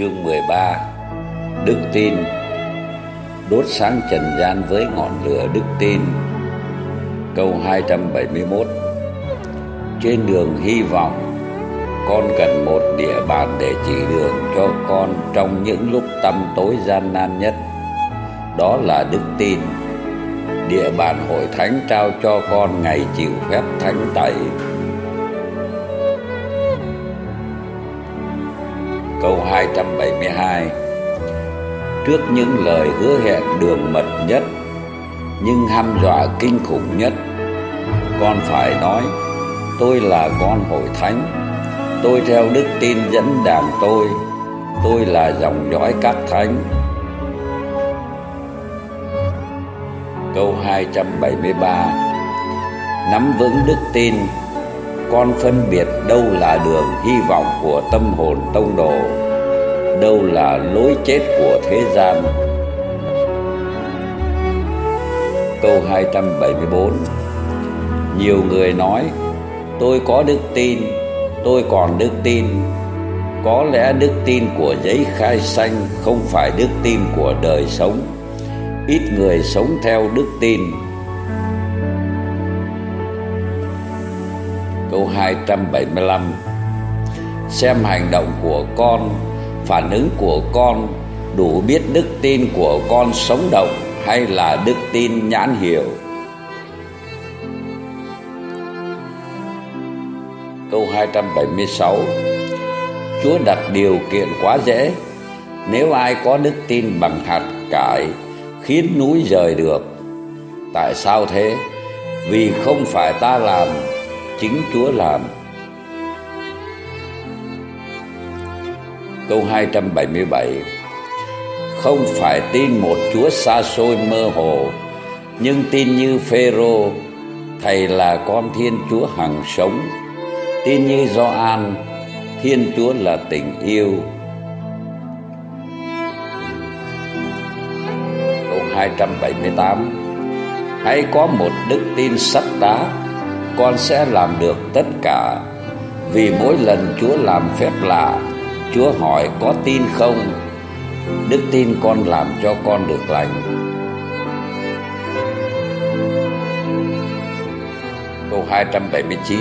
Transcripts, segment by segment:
Chương 13 Đức tin. Đốt sáng trần gian với ngọn lửa đức tin. Câu 271 Trên đường hy vọng, Con cần một địa bàn để chỉ đường cho con Trong những lúc tâm tối gian nan nhất. Đó là đức tin. Địa bàn hội thánh trao cho con ngày chịu phép thánh tẩy. Câu 272 Trước những lời hứa hẹn đường mật nhất, Nhưng hăm dọa kinh khủng nhất, Con phải nói, Tôi là con hội thánh. Tôi theo đức tin dẫn đàn tôi. Tôi là dòng dõi các thánh. Câu 273 Nắm vững đức tin con phân biệt đâu là đường hy vọng của tâm hồn tông đồ, đâu là lối chết của thế gian. Câu 274 nhiều người nói, tôi có đức tin, tôi còn đức tin. Có lẽ đức tin của giấy khai sanh không phải đức tin của đời sống. Ít người sống theo đức tin câu 275 Xem hành động của con, phản ứng của con đủ biết đức tin của con sống động hay là đức tin nhãn hiệu. Câu 276 Chúa đặt điều kiện quá dễ Nếu ai có đức tin bằng hạt cải Khiến núi rời được Tại sao thế? Vì không phải ta làm chính Chúa làm. Câu 277 Không phải tin một Chúa xa xôi mơ hồ, nhưng tin như Phêrô, thầy là con Thiên Chúa hằng sống. Tin như Gioan, Thiên Chúa là tình yêu. Câu 278 Hãy có một đức tin sắt đá con sẽ làm được tất cả. Vì mỗi lần chúa làm phép lạ, chúa hỏi có tin không? Đức tin con làm cho con được lành. Câu 279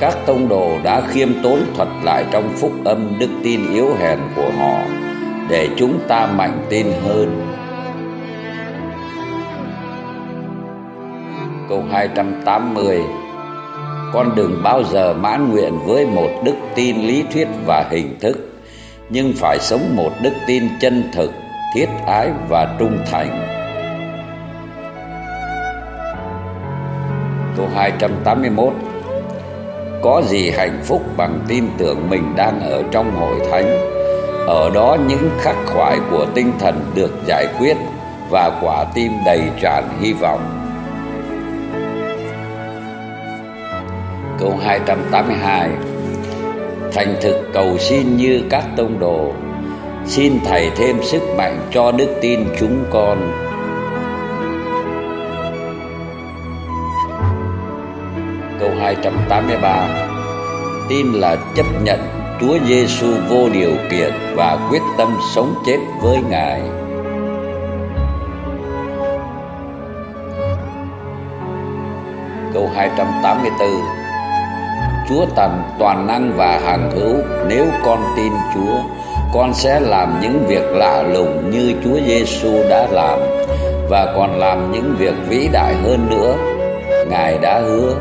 các tông đồ đã khiêm tốn thuật lại trong phúc âm đức tin yếu hèn của họ, để chúng ta mạnh tin hơn. Câu 280 Con đừng bao giờ mãn nguyện với một đức tin lý thuyết và hình thức Nhưng phải sống một đức tin chân thực, thiết ái và trung thành. Câu 281 Có gì hạnh phúc bằng tin tưởng mình đang ở trong hội thánh? Ở đó những khắc khoải của tinh thần được giải quyết Và quả tim đầy tràn hy vọng. Câu 282 Thành thực cầu xin như các tông đồ, Xin Thầy thêm sức mạnh cho đức tin chúng con. Câu 283 Tin là chấp nhận Chúa Giêsu vô điều kiện và quyết tâm sống chết với Ngài. Câu 284 Chúa tần toàn năng và hằng hữu. Nếu con tin Chúa, Con sẽ làm những việc lạ lùng như Chúa Giêsu đã làm, Và còn làm những việc vĩ đại hơn nữa. Ngài đã hứa.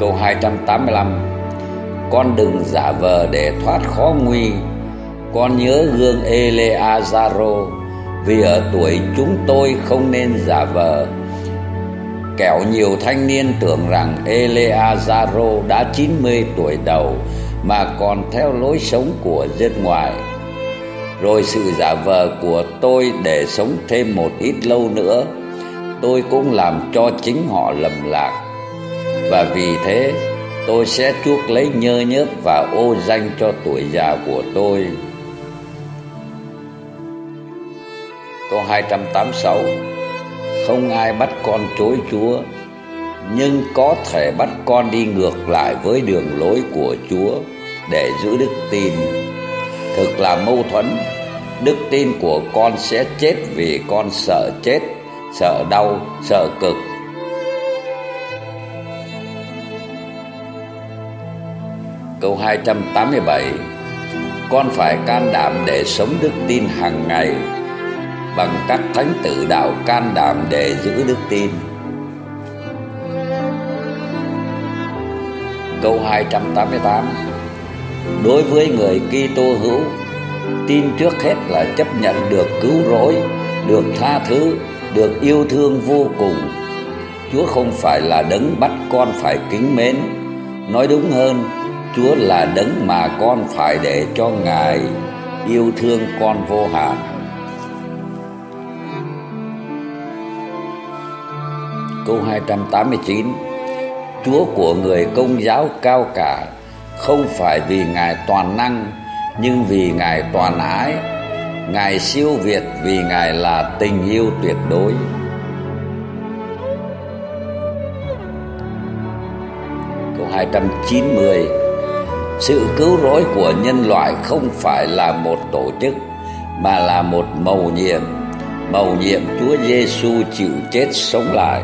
Câu 285 Con đừng giả vờ để thoát khó nguy. Con nhớ gương Eleazaro vì ở tuổi chúng tôi không nên giả vờ kẻo nhiều thanh niên tưởng rằng Eleazaro đã 90 tuổi đầu mà còn theo lối sống của dân ngoài. Rồi sự giả vờ của tôi để sống thêm một ít lâu nữa, tôi cũng làm cho chính họ lầm lạc. Và vì thế, tôi sẽ chuốc lấy nhơ nhớp và ô danh cho tuổi già của tôi. 286 Không ai bắt con chối Chúa nhưng có thể bắt con đi ngược lại với đường lối của Chúa để giữ đức tin. Thực là mâu thuẫn, đức tin của con sẽ chết vì con sợ chết, sợ đau, sợ cực. Câu 287 Con phải can đảm để sống đức tin hàng ngày bằng các thánh tử đạo can đảm để giữ đức tin. Câu 288 Đối với người Kitô hữu, tin trước hết là chấp nhận được cứu rỗi, được tha thứ, được yêu thương vô cùng. Chúa không phải là đấng bắt con phải kính mến, nói đúng hơn, Chúa là đấng mà con phải để cho Ngài yêu thương con vô hạn. Câu 289 Chúa của người công giáo cao cả, không phải vì Ngài toàn năng, nhưng vì Ngài toàn ái. Ngài siêu việt vì Ngài là tình yêu tuyệt đối. Câu 290 Sự cứu rỗi của nhân loại không phải là một tổ chức, mà là một mầu nhiệm. Mầu nhiệm Chúa Giêsu chịu chết sống lại